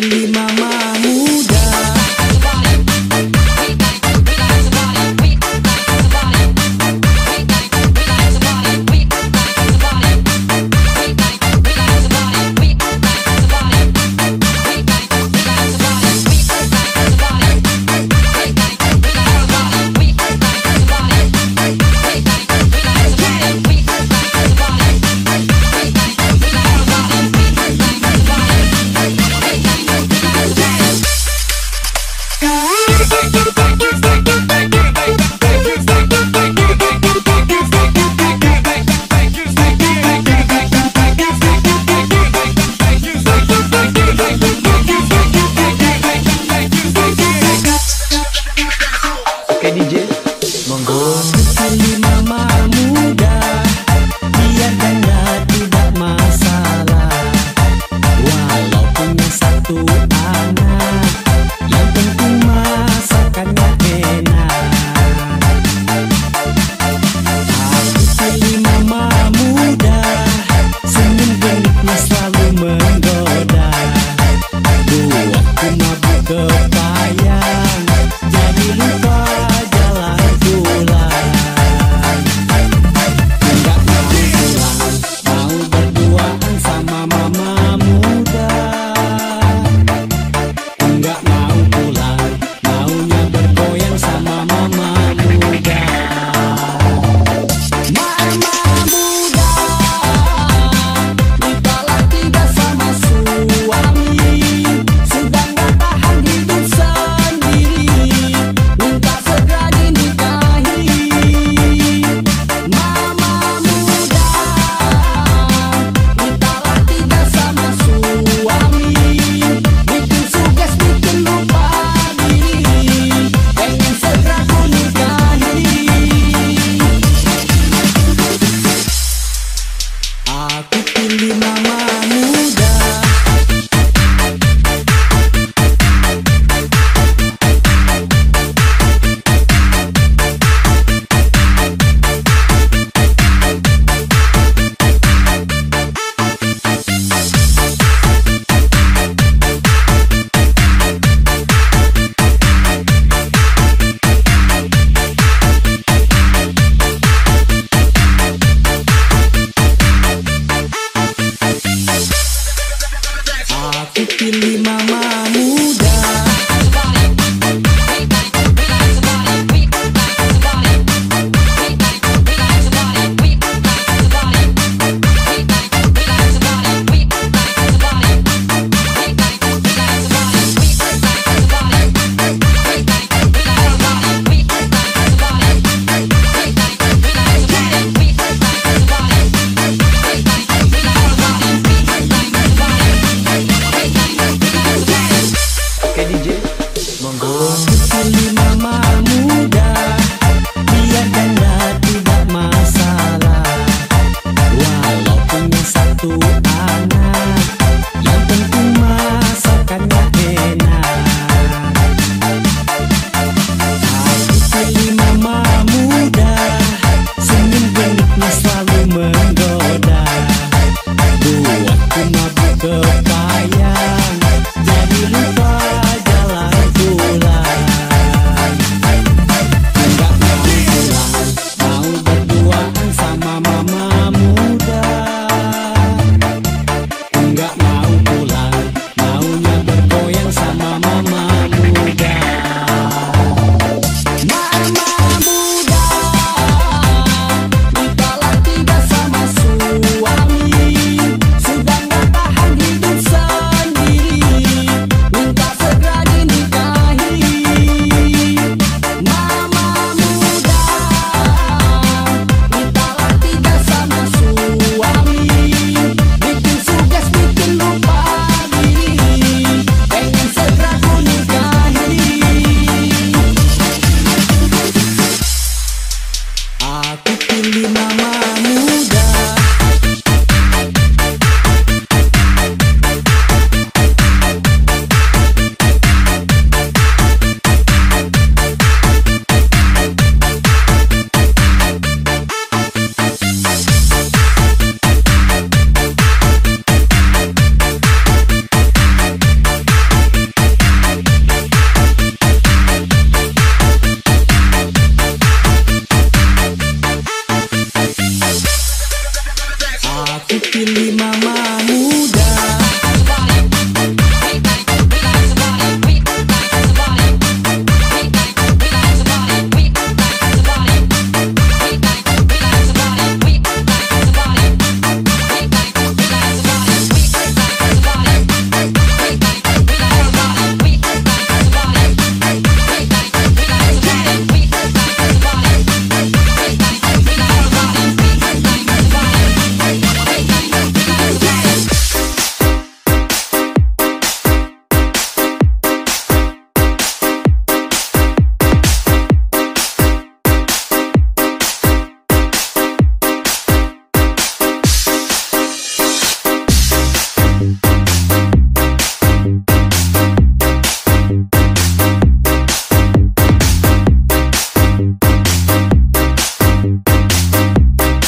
feeling